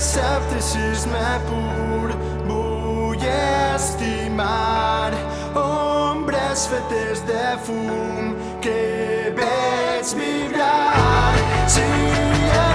escepticisme pur vull estimar ombres fetes de fum que veig vibrar. Si sí,